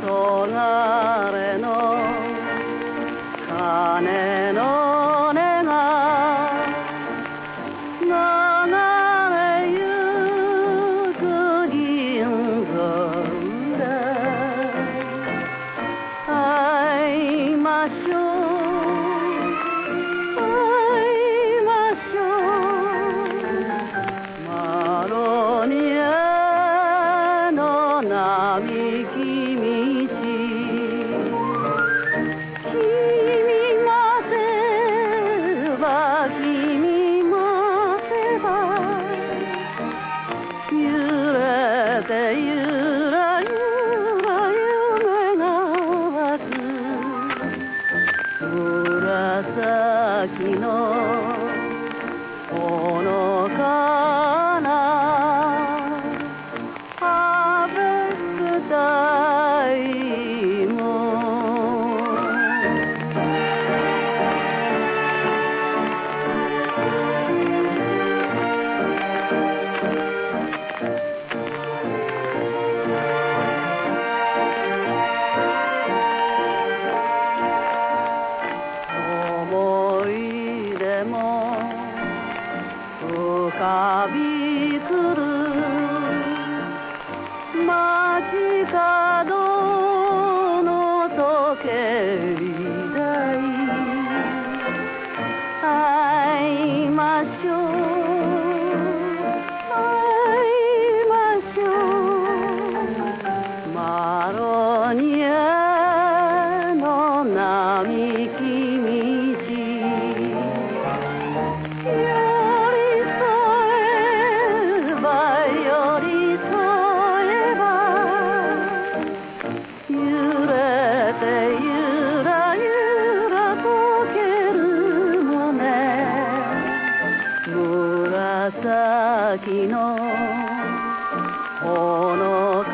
sola. 揺れてゆくびくる街角の時計台会いましょう会いましょうマロニエ紫のこの